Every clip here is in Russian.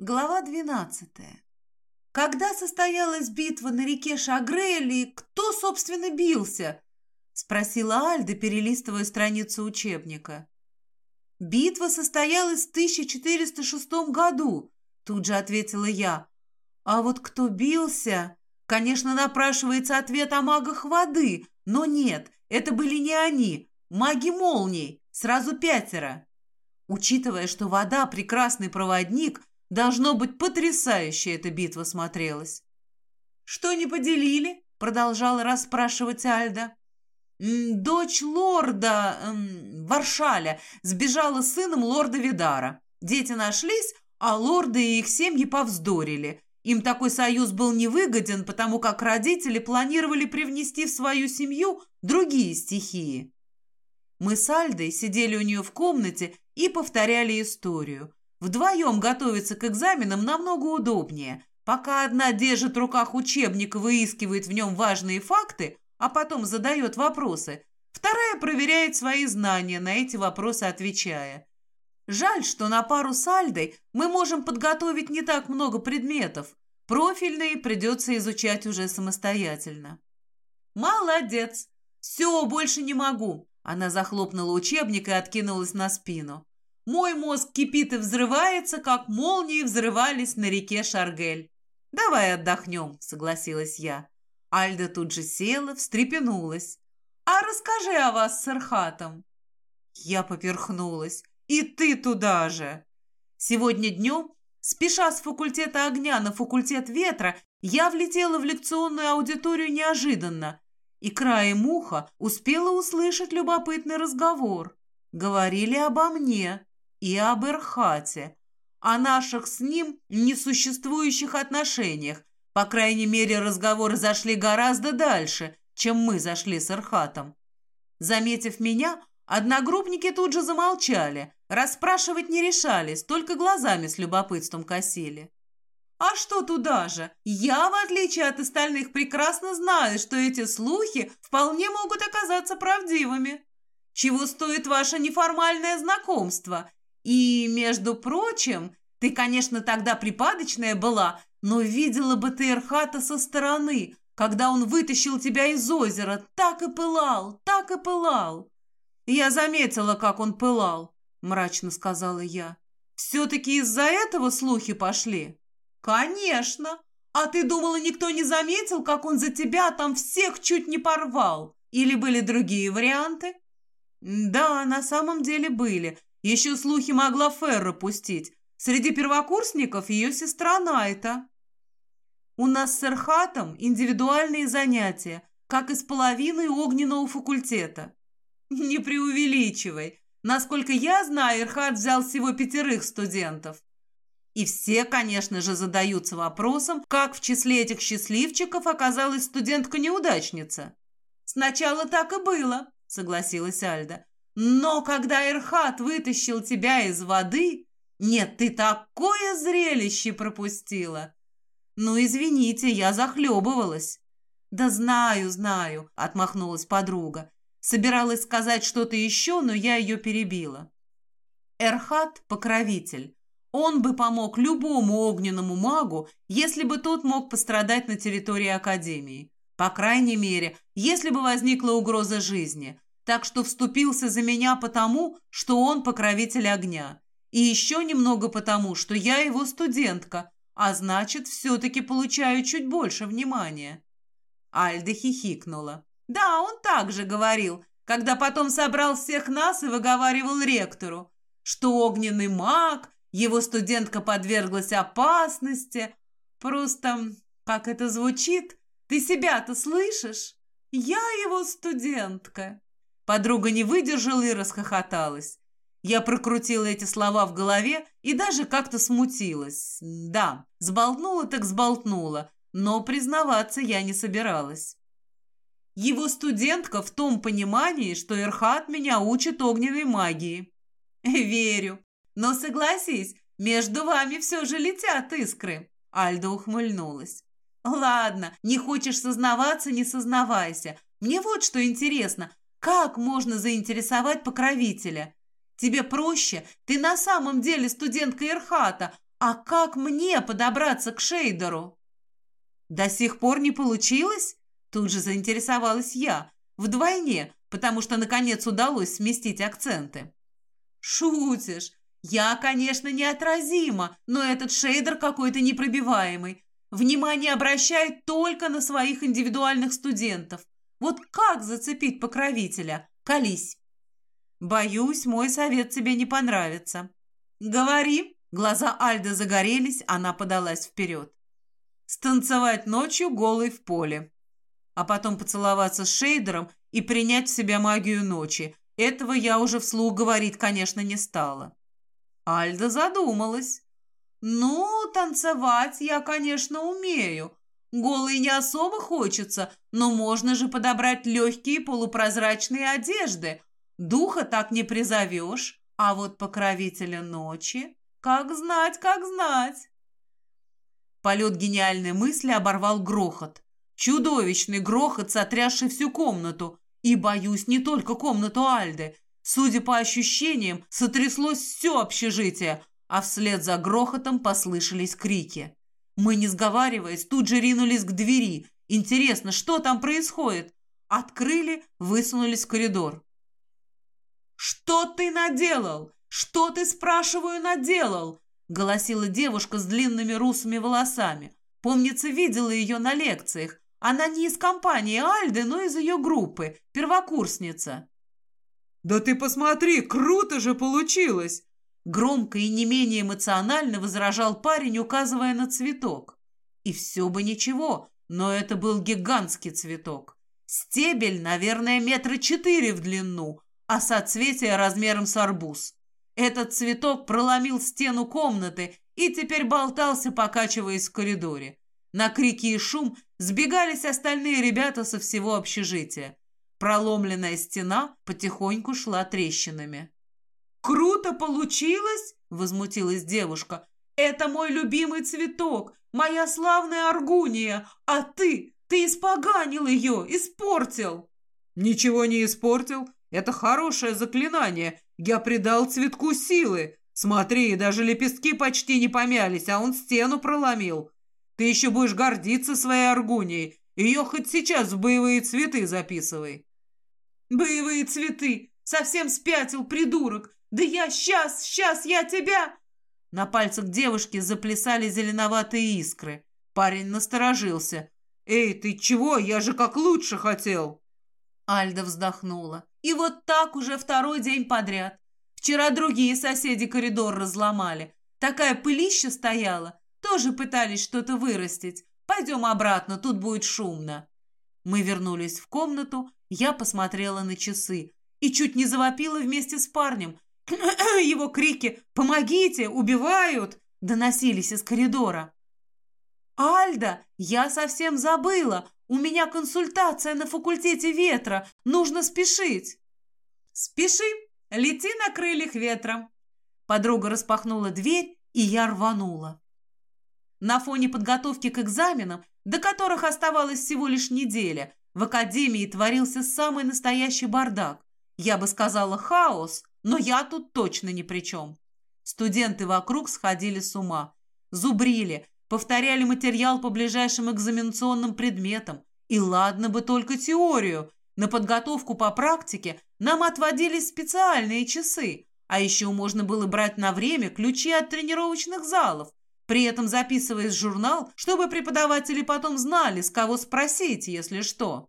Глава двенадцатая. Когда состоялась битва на реке Шагрели, кто, собственно, бился? Спросила Альда, перелистывая страницу учебника. Битва состоялась в 1406 году, тут же ответила я. А вот кто бился? Конечно, напрашивается ответ о магах воды, но нет, это были не они, маги молний, сразу пятеро. Учитывая, что вода – прекрасный проводник, Должно быть, потрясающе эта битва смотрелась. «Что не поделили?» — продолжала расспрашивать Альда. «Дочь лорда эм, Варшаля сбежала с сыном лорда Видара. Дети нашлись, а лорды и их семьи повздорили. Им такой союз был невыгоден, потому как родители планировали привнести в свою семью другие стихии. Мы с Альдой сидели у нее в комнате и повторяли историю. Вдвоем готовиться к экзаменам намного удобнее. Пока одна держит в руках учебник и выискивает в нем важные факты, а потом задает вопросы, вторая проверяет свои знания, на эти вопросы отвечая. Жаль, что на пару с Альдой мы можем подготовить не так много предметов. Профильные придется изучать уже самостоятельно. «Молодец! Все, больше не могу!» Она захлопнула учебник и откинулась на спину. Мой мозг кипит и взрывается, как молнии взрывались на реке Шаргель. «Давай отдохнем», — согласилась я. Альда тут же села, встрепенулась. «А расскажи о вас с Архатом». Я поперхнулась. «И ты туда же!» Сегодня днем, спеша с факультета огня на факультет ветра, я влетела в лекционную аудиторию неожиданно и краем уха успела услышать любопытный разговор. Говорили обо мне и об Эрхате, о наших с ним несуществующих отношениях. По крайней мере, разговоры зашли гораздо дальше, чем мы зашли с Эрхатом. Заметив меня, одногруппники тут же замолчали, расспрашивать не решались, только глазами с любопытством косили. А что туда же? Я, в отличие от остальных, прекрасно знаю, что эти слухи вполне могут оказаться правдивыми. Чего стоит ваше неформальное знакомство и, между прочим, ты, конечно, тогда припадочная была, но видела бы ты Эрхата со стороны, когда он вытащил тебя из озера, так и пылал, так и пылал. Я заметила, как он пылал, мрачно сказала я. Все-таки из-за этого слухи пошли? Конечно. А ты думала, никто не заметил, как он за тебя там всех чуть не порвал? Или были другие варианты? Да, на самом деле были. Еще слухи могла Ферра пустить. Среди первокурсников ее сестра Найта. У нас с Эрхатом индивидуальные занятия, как и с половиной огненного факультета. Не преувеличивай. Насколько я знаю, Эрхат взял всего пятерых студентов. И все, конечно же, задаются вопросом, как в числе этих счастливчиков оказалась студентка-неудачница. «Сначала так и было», — согласилась Альда. Но когда Ирхат вытащил тебя из воды, нет, ты такое зрелище пропустила. Ну, извините, я захлебывалась. Да знаю, знаю, отмахнулась подруга. Собиралась сказать что-то еще, но я ее перебила. Эрхат – покровитель. Он бы помог любому огненному магу, если бы тот мог пострадать на территории Академии. По крайней мере, если бы возникла угроза жизни – так что вступился за меня потому, что он покровитель огня. И еще немного потому, что я его студентка, а значит, все-таки получаю чуть больше внимания». Альда хихикнула. «Да, он так же говорил, когда потом собрал всех нас и выговаривал ректору, что огненный маг, его студентка подверглась опасности. Просто, как это звучит, ты себя-то слышишь? Я его студентка». Подруга не выдержала и расхохоталась. Я прокрутила эти слова в голове и даже как-то смутилась. Да, сболтнула так сболтнула, но признаваться я не собиралась. Его студентка в том понимании, что Эрхат меня учит огненной магии. Верю. Но согласись, между вами все же летят искры. Альда ухмыльнулась. Ладно, не хочешь сознаваться, не сознавайся. Мне вот что интересно, как можно заинтересовать покровителя? Тебе проще, ты на самом деле студентка Ирхата, А как мне подобраться к шейдеру? До сих пор не получилось? Тут же заинтересовалась я. Вдвойне, потому что, наконец, удалось сместить акценты. Шутишь. Я, конечно, неотразима, но этот шейдер какой-то непробиваемый. Внимание обращает только на своих индивидуальных студентов. Вот как зацепить покровителя? Колись. Боюсь, мой совет тебе не понравится. Говори. Глаза Альды загорелись, она подалась вперед. Станцевать ночью голой в поле. А потом поцеловаться с шейдером и принять в себя магию ночи. Этого я уже вслух говорить, конечно, не стала. Альда задумалась. «Ну, танцевать я, конечно, умею. Голой не особо хочется, но можно же подобрать легкие полупрозрачные одежды. Духа так не призовешь, а вот покровителя ночи... Как знать, как знать!» Полет гениальной мысли оборвал грохот. Чудовищный грохот, сотрясший всю комнату. И, боюсь, не только комнату Альды. Судя по ощущениям, сотряслось все общежитие, а вслед за грохотом послышались крики. Мы, не сговариваясь, тут же ринулись к двери. Интересно, что там происходит? Открыли, высунулись в коридор. «Что ты наделал? Что ты, спрашиваю, наделал?» голосила девушка с длинными русыми волосами. Помнится, видела ее на лекциях. Она не из компании Альды, но из ее группы, первокурсница. «Да ты посмотри, круто же получилось!» Громко и не менее эмоционально возражал парень, указывая на цветок. И все бы ничего, но это был гигантский цветок. Стебель, наверное, метра четыре в длину, а соцветие размером с арбуз. Этот цветок проломил стену комнаты и теперь болтался, покачиваясь в коридоре. На крики и шум сбегались остальные ребята со всего общежития. Проломленная стена потихоньку шла трещинами. «Круто получилось!» — возмутилась девушка. «Это мой любимый цветок, моя славная аргуния, а ты, ты испоганил ее, испортил!» «Ничего не испортил, это хорошее заклинание, я придал цветку силы. Смотри, даже лепестки почти не помялись, а он стену проломил. Ты еще будешь гордиться своей аргунией, ее хоть сейчас в боевые цветы записывай». «Боевые цветы! Совсем спятил, придурок! Да я сейчас, сейчас я тебя!» На пальцах девушки заплясали зеленоватые искры. Парень насторожился. «Эй, ты чего? Я же как лучше хотел!» Альда вздохнула. «И вот так уже второй день подряд. Вчера другие соседи коридор разломали. Такая пылища стояла. Тоже пытались что-то вырастить. Пойдем обратно, тут будет шумно». Мы вернулись в комнату, я посмотрела на часы и чуть не завопила вместе с парнем. Его крики «Помогите! Убивают!» доносились из коридора. «Альда, я совсем забыла! У меня консультация на факультете ветра! Нужно спешить!» «Спеши! Лети на крыльях ветра!» Подруга распахнула дверь, и я рванула. На фоне подготовки к экзаменам, до которых оставалась всего лишь неделя, в академии творился самый настоящий бардак. Я бы сказала хаос, но я тут точно ни при чем. Студенты вокруг сходили с ума. Зубрили, повторяли материал по ближайшим экзаменационным предметам. И ладно бы только теорию. На подготовку по практике нам отводились специальные часы. А еще можно было брать на время ключи от тренировочных залов, при этом записываясь в журнал, чтобы преподаватели потом знали, с кого спросить, если что.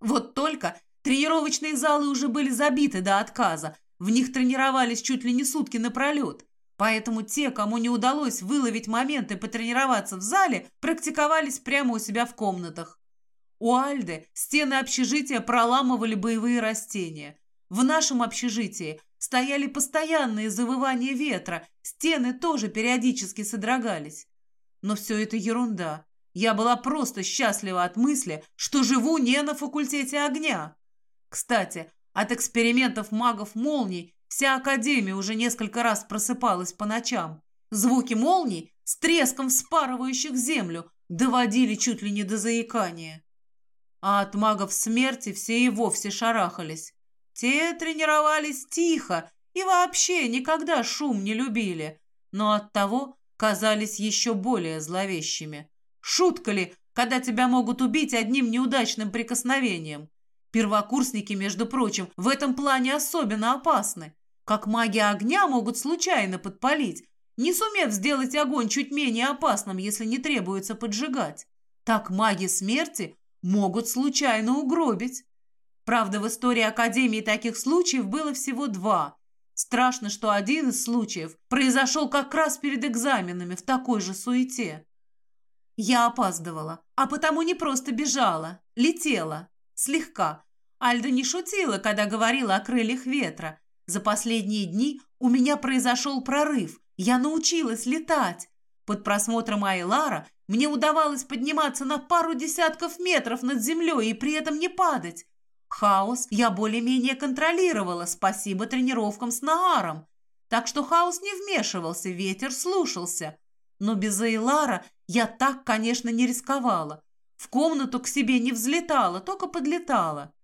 Вот только тренировочные залы уже были забиты до отказа, в них тренировались чуть ли не сутки напролет. Поэтому те, кому не удалось выловить моменты потренироваться в зале, практиковались прямо у себя в комнатах. У Альды стены общежития проламывали боевые растения. В нашем общежитии стояли постоянные завывания ветра, стены тоже периодически содрогались. Но все это ерунда. Я была просто счастлива от мысли, что живу не на факультете огня. Кстати, от экспериментов магов-молний вся Академия уже несколько раз просыпалась по ночам. Звуки молний с треском вспарывающих землю доводили чуть ли не до заикания. А от магов смерти все и вовсе шарахались. Те тренировались тихо и вообще никогда шум не любили, но оттого казались еще более зловещими. Шутка ли, когда тебя могут убить одним неудачным прикосновением? Первокурсники, между прочим, в этом плане особенно опасны. Как маги огня могут случайно подпалить, не сумев сделать огонь чуть менее опасным, если не требуется поджигать. Так маги смерти могут случайно угробить. Правда, в истории Академии таких случаев было всего два. Страшно, что один из случаев произошел как раз перед экзаменами в такой же суете. Я опаздывала, а потому не просто бежала, летела. Слегка. Альда не шутила, когда говорила о крыльях ветра. За последние дни у меня произошел прорыв. Я научилась летать. Под просмотром Айлара мне удавалось подниматься на пару десятков метров над землей и при этом не падать. Хаос я более-менее контролировала, спасибо тренировкам с Нааром. Так что хаос не вмешивался, ветер слушался. Но без Эйлара я так, конечно, не рисковала. В комнату к себе не взлетала, только подлетала.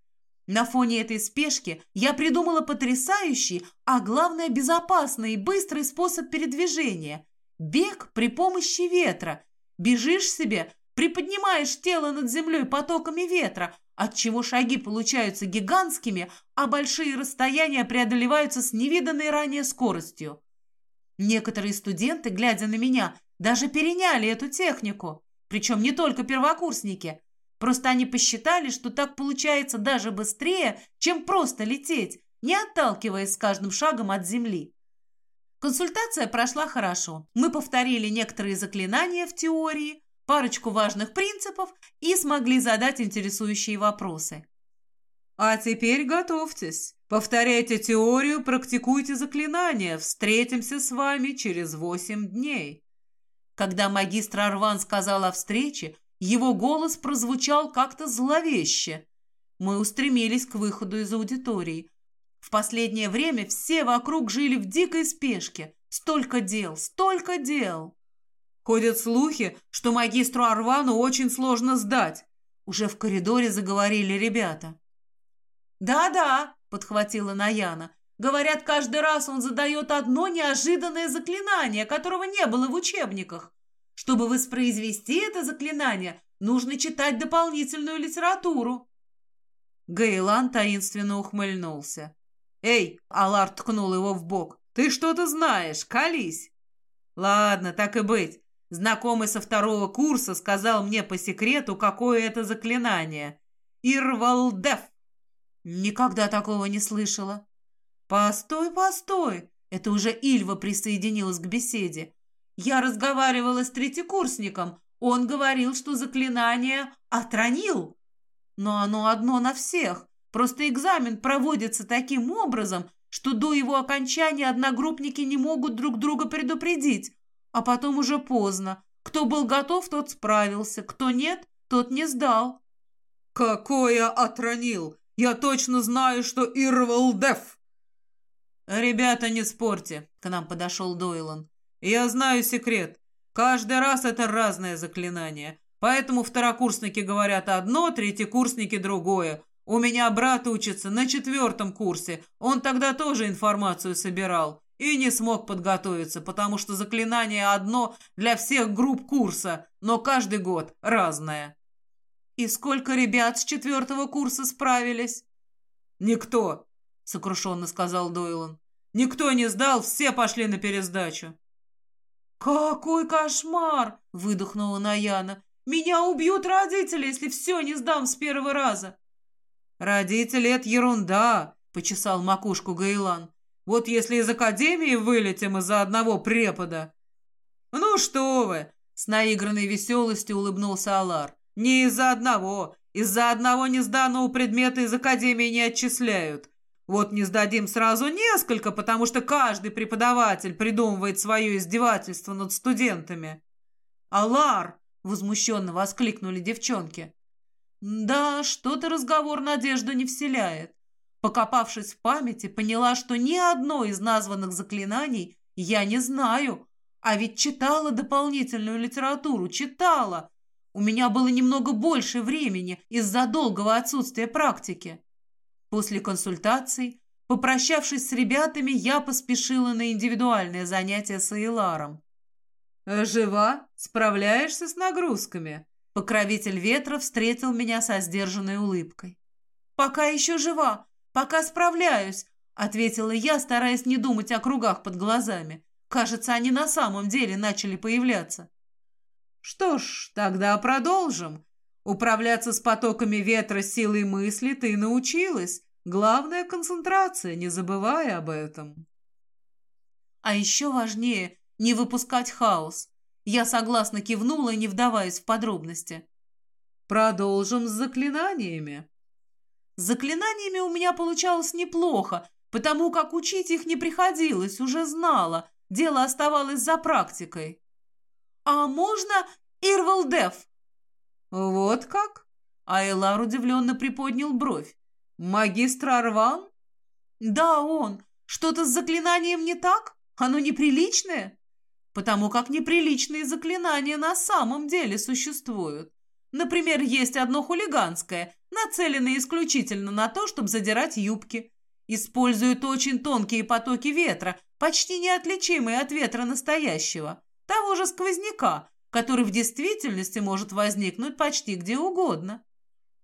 На фоне этой спешки я придумала потрясающий, а главное безопасный и быстрый способ передвижения. Бег при помощи ветра. Бежишь себе, приподнимаешь тело над землей потоками ветра, отчего шаги получаются гигантскими, а большие расстояния преодолеваются с невиданной ранее скоростью. Некоторые студенты, глядя на меня, даже переняли эту технику. Причем не только первокурсники. Просто они посчитали, что так получается даже быстрее, чем просто лететь, не отталкиваясь с каждым шагом от земли. Консультация прошла хорошо. Мы повторили некоторые заклинания в теории, парочку важных принципов и смогли задать интересующие вопросы. А теперь готовьтесь. Повторяйте теорию, практикуйте заклинания. Встретимся с вами через восемь дней. Когда магистр Арван сказал о встрече, его голос прозвучал как-то зловеще. Мы устремились к выходу из аудитории. В последнее время все вокруг жили в дикой спешке. Столько дел, столько дел. Ходят слухи, что магистру Арвану очень сложно сдать. Уже в коридоре заговорили ребята. «Да-да», — подхватила Наяна. «Говорят, каждый раз он задает одно неожиданное заклинание, которого не было в учебниках. Чтобы воспроизвести это заклинание, нужно читать дополнительную литературу». Гейлан таинственно ухмыльнулся. «Эй!» — Алар ткнул его в бок. «Ты что-то знаешь, колись!» «Ладно, так и быть. Знакомый со второго курса сказал мне по секрету, какое это заклинание. Ирвалдеф!» «Никогда такого не слышала». «Постой, постой!» Это уже Ильва присоединилась к беседе. Я разговаривала с третьекурсником. Он говорил, что заклинание отронил. Но оно одно на всех. Просто экзамен проводится таким образом, что до его окончания одногруппники не могут друг друга предупредить. А потом уже поздно. Кто был готов, тот справился. Кто нет, тот не сдал. «Какое отронил? Я точно знаю, что Ирвалдеф!» «Ребята, не спорьте!» — к нам подошел Дойлан. Я знаю секрет. Каждый раз это разное заклинание. Поэтому второкурсники говорят одно, третьекурсники другое. У меня брат учится на четвертом курсе. Он тогда тоже информацию собирал. И не смог подготовиться, потому что заклинание одно для всех групп курса, но каждый год разное. «И сколько ребят с четвертого курса справились?» «Никто», — сокрушенно сказал Дойлан. «Никто не сдал, все пошли на пересдачу». «Какой кошмар!» – выдохнула Наяна. «Меня убьют родители, если все не сдам с первого раза!» «Родители – это ерунда!» – почесал макушку Гейлан. «Вот если из академии вылетим из-за одного препода!» «Ну что вы!» – с наигранной веселостью улыбнулся Алар. «Не из-за одного! Из-за одного несданного предмета из академии не отчисляют. Вот не сдадим сразу несколько, потому что каждый преподаватель придумывает свое издевательство над студентами. «Алар!» — возмущенно воскликнули девчонки. «Да, что-то разговор надежду не вселяет». Покопавшись в памяти, поняла, что ни одно из названных заклинаний я не знаю, а ведь читала дополнительную литературу, читала. У меня было немного больше времени из-за долгого отсутствия практики. После консультаций, попрощавшись с ребятами, я поспешила на индивидуальное занятие с Эйларом. «Жива? Справляешься с нагрузками?» Покровитель ветра встретил меня со сдержанной улыбкой. «Пока еще жива, пока справляюсь», — ответила я, стараясь не думать о кругах под глазами. Кажется, они на самом деле начали появляться. «Что ж, тогда продолжим. Управляться с потоками ветра силой мысли ты научилась. Главное — концентрация, не забывая об этом». А еще важнее — не выпускать хаос. Я согласно кивнула, не вдаваясь в подробности. Продолжим с заклинаниями. С заклинаниями у меня получалось неплохо, потому как учить их не приходилось, уже знала. Дело оставалось за практикой. «А можно Ирвалдеф?» «Вот как?» Айлар удивленно приподнял бровь. «Магистр Арван?» «Да, он. Что-то с заклинанием не так?» Оно неприличное? Потому как неприличные заклинания на самом деле существуют. Например, есть одно хулиганское, нацеленное исключительно на то, чтобы задирать юбки. Используют очень тонкие потоки ветра, почти неотличимые от ветра настоящего. Того же сквозняка, который в действительности может возникнуть почти где угодно.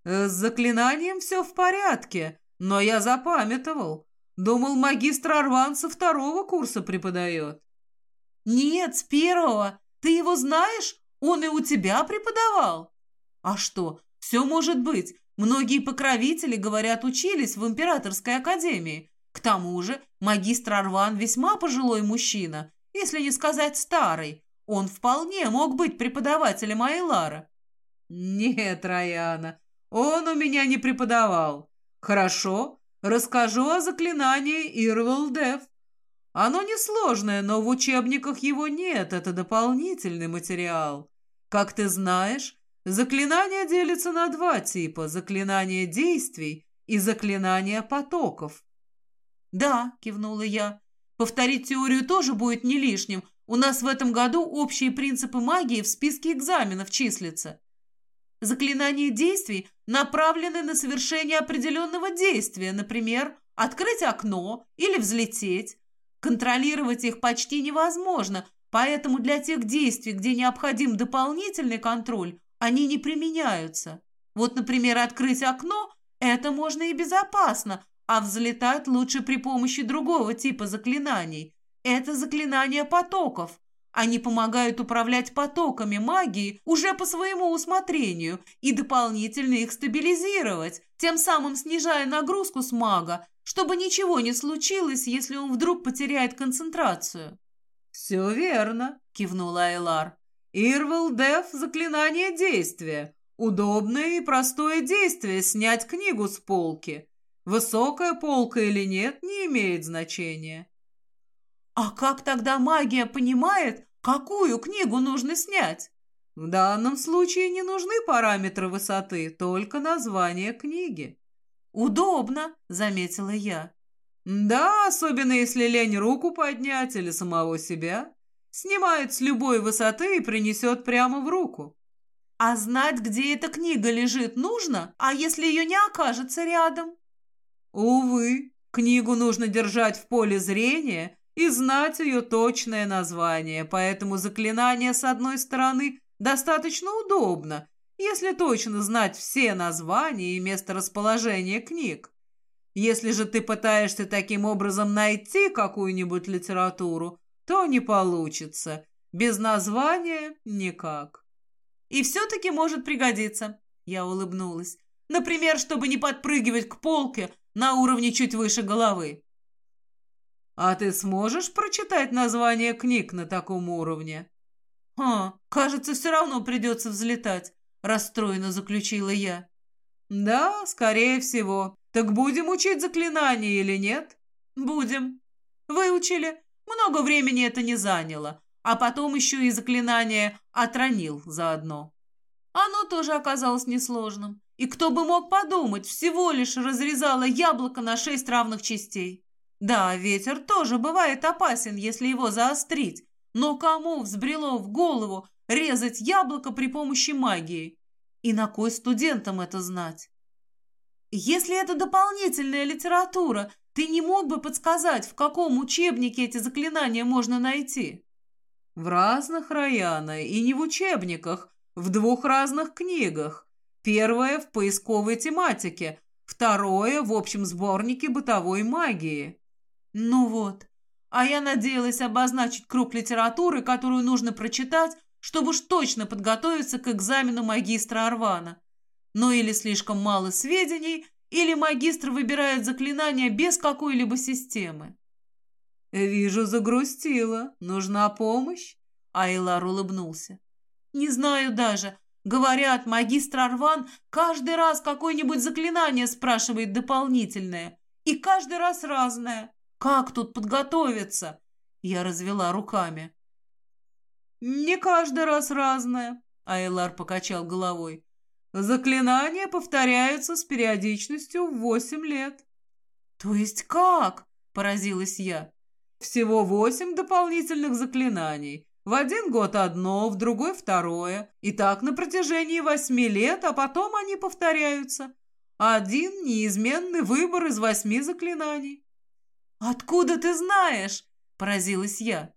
Э, с заклинанием все в порядке, но я запамятовал. Думал, магистр Арван со второго курса преподает. Нет, с первого. Ты его знаешь? Он и у тебя преподавал. А что, все может быть. Многие покровители, говорят, учились в императорской академии. К тому же магистр Арван весьма пожилой мужчина, если не сказать старый. Он вполне мог быть преподавателем Айлара. Нет, Раяна, он у меня не преподавал. Хорошо, Расскажу о заклинании Ирвелдев. Оно несложное, но в учебниках его нет, это дополнительный материал. Как ты знаешь, заклинание делится на два типа – заклинание действий и заклинание потоков. «Да», – кивнула я, – «повторить теорию тоже будет не лишним. У нас в этом году общие принципы магии в списке экзаменов числятся. Заклинания действий направлены на совершение определенного действия, например, открыть окно или взлететь. Контролировать их почти невозможно, поэтому для тех действий, где необходим дополнительный контроль, они не применяются. Вот, например, открыть окно – это можно и безопасно, а взлетать лучше при помощи другого типа заклинаний. Это заклинания потоков. Они помогают управлять потоками магии уже по своему усмотрению и дополнительно их стабилизировать, тем самым снижая нагрузку с мага, чтобы ничего не случилось, если он вдруг потеряет концентрацию. «Все верно», — кивнула Айлар. «Ирвел Деф — заклинание действия. Удобное и простое действие — снять книгу с полки. Высокая полка или нет, не имеет значения. А как тогда магия понимает, какую книгу нужно снять? В данном случае не нужны параметры высоты, только название книги. Удобно, заметила я. Да, особенно если лень руку поднять или самого себя. Снимает с любой высоты и принесет прямо в руку. А знать, где эта книга лежит, нужно, а если ее не окажется рядом? Увы, книгу нужно держать в поле зрения и знать ее точное название, поэтому заклинание, с одной стороны, достаточно удобно, если точно знать все названия и месторасположение книг. Если же ты пытаешься таким образом найти какую-нибудь литературу, то не получится. Без названия никак. И все-таки может пригодиться, я улыбнулась. Например, чтобы не подпрыгивать к полке на уровне чуть выше головы. «А ты сможешь прочитать название книг на таком уровне?» «А, кажется, все равно придется взлетать», — расстроенно заключила я. «Да, скорее всего. Так будем учить заклинания или нет?» «Будем. Выучили. Много времени это не заняло. А потом еще и заклинание «отронил» заодно. Оно тоже оказалось несложным. И кто бы мог подумать, всего лишь разрезало яблоко на шесть равных частей. Да, ветер тоже бывает опасен, если его заострить, но кому взбрело в голову резать яблоко при помощи магии? И на кой студентам это знать? Если это дополнительная литература, ты не мог бы подсказать, в каком учебнике эти заклинания можно найти? В разных, Раяна, и не в учебниках, в двух разных книгах. Первое в поисковой тематике, второе в общем сборнике бытовой магии. Ну вот. А я надеялась обозначить круг литературы, которую нужно прочитать, чтобы уж точно подготовиться к экзамену магистра Арвана. Но или слишком мало сведений, или магистр выбирает заклинания без какой-либо системы. «Вижу, загрустила. Нужна помощь?» Айлар улыбнулся. «Не знаю даже. Говорят, магистр Арван каждый раз какое-нибудь заклинание спрашивает дополнительное. И каждый раз разное. Как тут подготовиться?» Я развела руками. «Не каждый раз разное», — Айлар покачал головой. «Заклинания повторяются с периодичностью в восемь лет». «То есть как?» — поразилась я. Всего восемь дополнительных заклинаний. В один год одно, в другой второе. И так на протяжении восьми лет, а потом они повторяются. Один неизменный выбор из восьми заклинаний. «Откуда ты знаешь?» – поразилась я.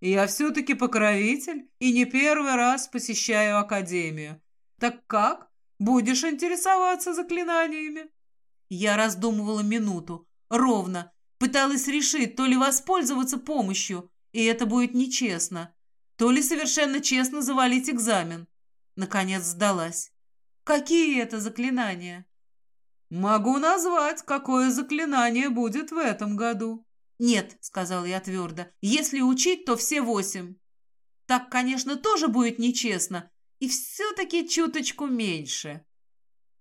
«Я все-таки покровитель и не первый раз посещаю Академию. Так как? Будешь интересоваться заклинаниями?» Я раздумывала минуту, ровно, Пыталась решить, то ли воспользоваться помощью, и это будет нечестно, то ли совершенно честно завалить экзамен. Наконец сдалась. Какие это заклинания? Могу назвать, какое заклинание будет в этом году. Нет, сказал я твердо, если учить, то все восемь. Так, конечно, тоже будет нечестно, и все-таки чуточку меньше.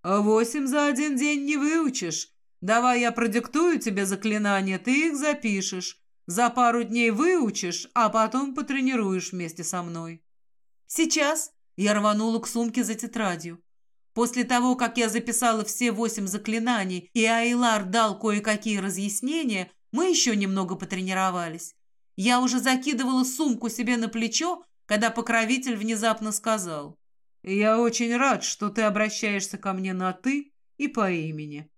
Восемь за один день не выучишь, Давай я продиктую тебе заклинания, ты их запишешь. За пару дней выучишь, а потом потренируешь вместе со мной. Сейчас я рванула к сумке за тетрадью. После того, как я записала все восемь заклинаний, и Айлар дал кое-какие разъяснения, мы еще немного потренировались. Я уже закидывала сумку себе на плечо, когда покровитель внезапно сказал. «Я очень рад, что ты обращаешься ко мне на «ты» и по имени.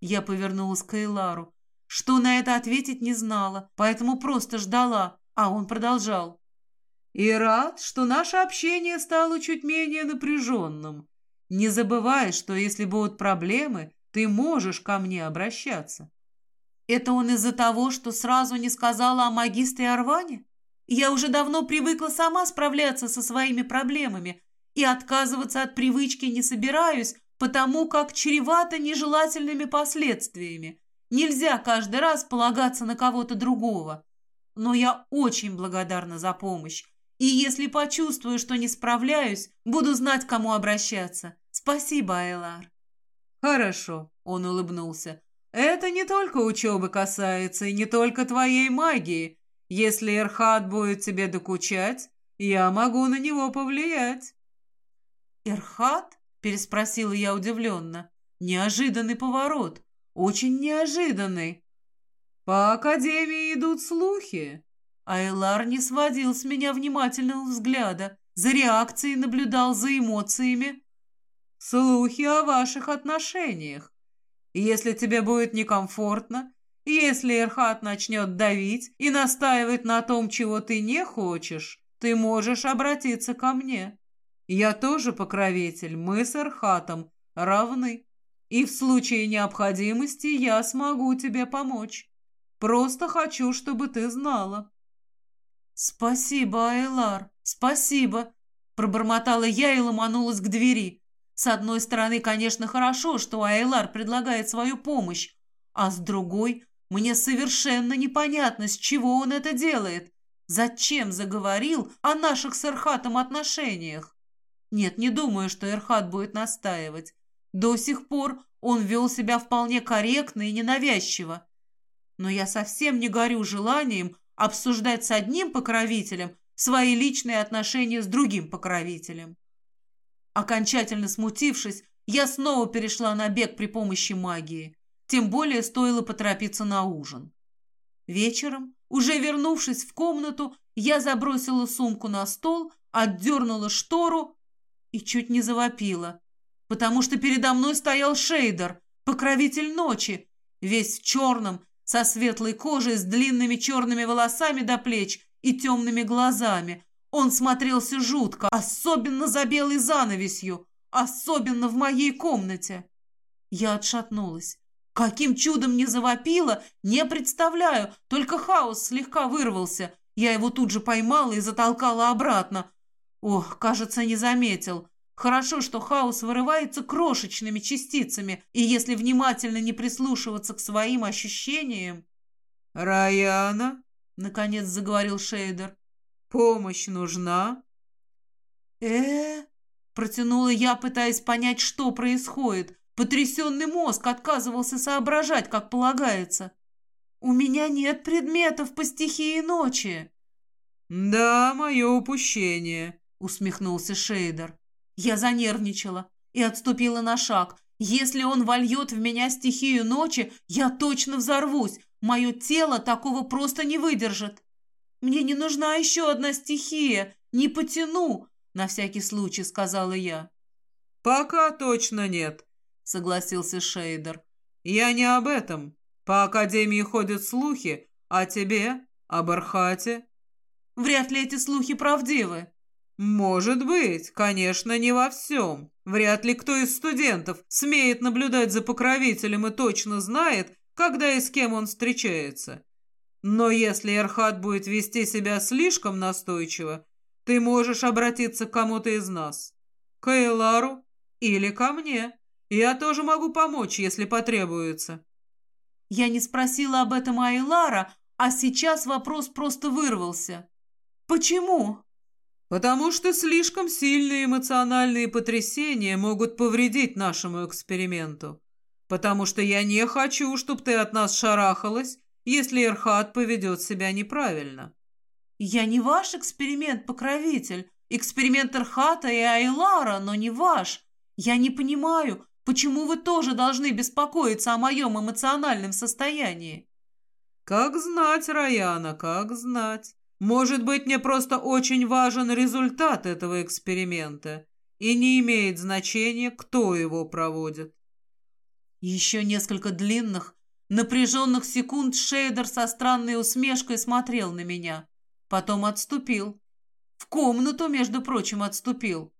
Я повернулась к Эйлару. Что на это ответить не знала, поэтому просто ждала, а он продолжал. «И рад, что наше общение стало чуть менее напряженным. Не забывай, что если будут проблемы, ты можешь ко мне обращаться». «Это он из-за того, что сразу не сказала о магистре Арване? Я уже давно привыкла сама справляться со своими проблемами и отказываться от привычки не собираюсь, потому как чревато нежелательными последствиями. Нельзя каждый раз полагаться на кого-то другого. Но я очень благодарна за помощь. И если почувствую, что не справляюсь, буду знать, к кому обращаться. Спасибо, Айлар. Хорошо, он улыбнулся. Это не только учебы касается и не только твоей магии. Если Эрхат будет тебе докучать, я могу на него повлиять. Эрхат? Переспросила я удивленно. Неожиданный поворот. Очень неожиданный. По Академии идут слухи. Айлар не сводил с меня внимательного взгляда. За реакцией наблюдал за эмоциями. Слухи о ваших отношениях. Если тебе будет некомфортно, если Эрхат начнет давить и настаивать на том, чего ты не хочешь, ты можешь обратиться ко мне. Я тоже покровитель, мы с Архатом равны. И в случае необходимости я смогу тебе помочь. Просто хочу, чтобы ты знала». «Спасибо, Айлар, спасибо», — пробормотала я и ломанулась к двери. С одной стороны, конечно, хорошо, что Айлар предлагает свою помощь, а с другой, мне совершенно непонятно, с чего он это делает. Зачем заговорил о наших с Эрхатом отношениях? Нет, не думаю, что Эрхат будет настаивать. До сих пор он вел себя вполне корректно и ненавязчиво. Но я совсем не горю желанием обсуждать с одним покровителем свои личные отношения с другим покровителем. Окончательно смутившись, я снова перешла на бег при помощи магии. Тем более стоило поторопиться на ужин. Вечером, уже вернувшись в комнату, я забросила сумку на стол, отдернула штору и чуть не завопила, потому что передо мной стоял Шейдер, покровитель ночи, весь в черном, со светлой кожей, с длинными черными волосами до плеч и темными глазами. Он смотрелся жутко, особенно за белой занавесью, особенно в моей комнате. Я отшатнулась. Каким чудом не завопила, не представляю, только хаос слегка вырвался. Я его тут же поймала и затолкала обратно. Ох, кажется, не заметил. Хорошо, что хаос вырывается крошечными частицами, и если внимательно не прислушиваться к своим ощущениям... «Раяна?» — наконец заговорил Шейдер. «Помощь нужна?» э протянула я, пытаясь понять, что происходит. Потрясенный мозг отказывался соображать, как полагается. «У меня нет предметов по стихии ночи». «Да, мое упущение», — усмехнулся Шейдер. Я занервничала и отступила на шаг. Если он вольет в меня стихию ночи, я точно взорвусь. Мое тело такого просто не выдержит. Мне не нужна еще одна стихия. Не потяну, на всякий случай сказала я. Пока точно нет, согласился Шейдер. Я не об этом. По Академии ходят слухи о тебе, об Архате. Вряд ли эти слухи правдивы. «Может быть, конечно, не во всем. Вряд ли кто из студентов смеет наблюдать за покровителем и точно знает, когда и с кем он встречается. Но если Эрхат будет вести себя слишком настойчиво, ты можешь обратиться к кому-то из нас. К Эйлару или ко мне. Я тоже могу помочь, если потребуется». Я не спросила об этом Айлара, а сейчас вопрос просто вырвался. «Почему?» Потому что слишком сильные эмоциональные потрясения могут повредить нашему эксперименту. Потому что я не хочу, чтобы ты от нас шарахалась, если Эрхат поведет себя неправильно. Я не ваш эксперимент-покровитель. Эксперимент Эрхата и Айлара, но не ваш. Я не понимаю, почему вы тоже должны беспокоиться о моем эмоциональном состоянии. Как знать, Раяна, как знать. Может быть, мне просто очень важен результат этого эксперимента, и не имеет значения, кто его проводит. Еще несколько длинных, напряженных секунд Шейдер со странной усмешкой смотрел на меня. Потом отступил. В комнату, между прочим, отступил.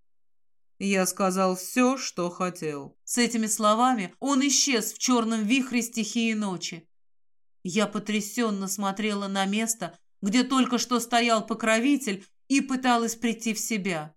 Я сказал все, что хотел. С этими словами он исчез в черном вихре стихии ночи. Я потрясенно смотрела на место, где только что стоял покровитель, и пыталась прийти в себя.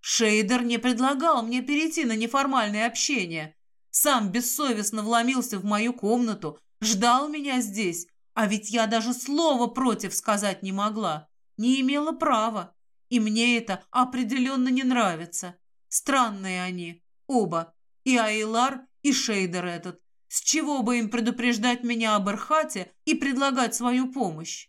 Шейдер не предлагал мне перейти на неформальное общение. Сам бессовестно вломился в мою комнату, ждал меня здесь, а ведь я даже слова против сказать не могла, не имела права. И мне это определенно не нравится. Странные они, оба, и Айлар, и Шейдер этот. С чего бы им предупреждать меня об Эрхате и предлагать свою помощь?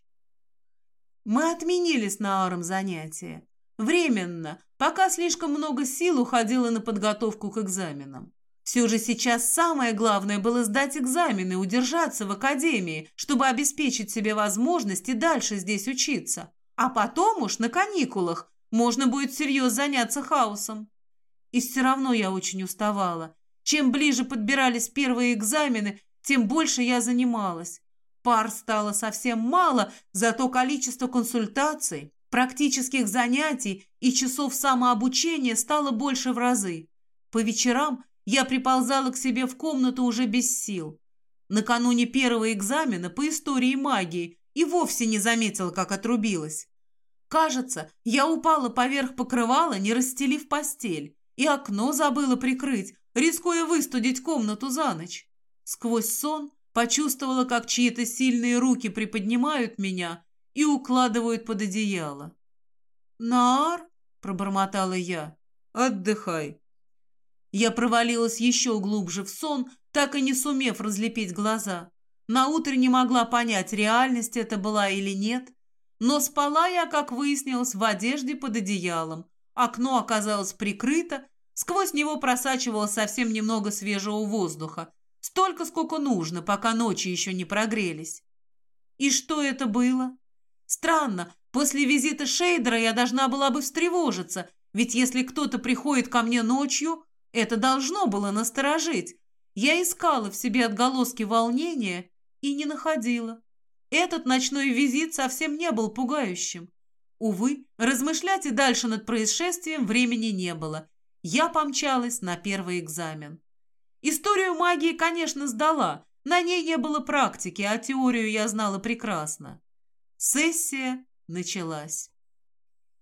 Мы отменили с Нааром занятия. Временно, пока слишком много сил уходило на подготовку к экзаменам. Все же сейчас самое главное было сдать экзамены, удержаться в академии, чтобы обеспечить себе возможность и дальше здесь учиться. А потом уж на каникулах можно будет серьезно заняться хаосом. И все равно я очень уставала. Чем ближе подбирались первые экзамены, тем больше я занималась. Пар стало совсем мало, зато количество консультаций, практических занятий и часов самообучения стало больше в разы. По вечерам я приползала к себе в комнату уже без сил. Накануне первого экзамена по истории магии и вовсе не заметила, как отрубилась. Кажется, я упала поверх покрывала, не расстелив постель, и окно забыла прикрыть, рискуя выстудить комнату за ночь. Сквозь сон Почувствовала, как чьи-то сильные руки приподнимают меня и укладывают под одеяло. «Нар?» – пробормотала я. «Отдыхай». Я провалилась еще глубже в сон, так и не сумев разлепить глаза. Наутро не могла понять, реальность это была или нет, но спала я, как выяснилось, в одежде под одеялом. Окно оказалось прикрыто, сквозь него просачивалось совсем немного свежего воздуха, Столько, сколько нужно, пока ночи еще не прогрелись. И что это было? Странно, после визита Шейдера я должна была бы встревожиться, ведь если кто-то приходит ко мне ночью, это должно было насторожить. Я искала в себе отголоски волнения и не находила. Этот ночной визит совсем не был пугающим. Увы, размышлять и дальше над происшествием времени не было. Я помчалась на первый экзамен. Историю магии, конечно, сдала. На ней не было практики, а теорию я знала прекрасно. Сессия началась.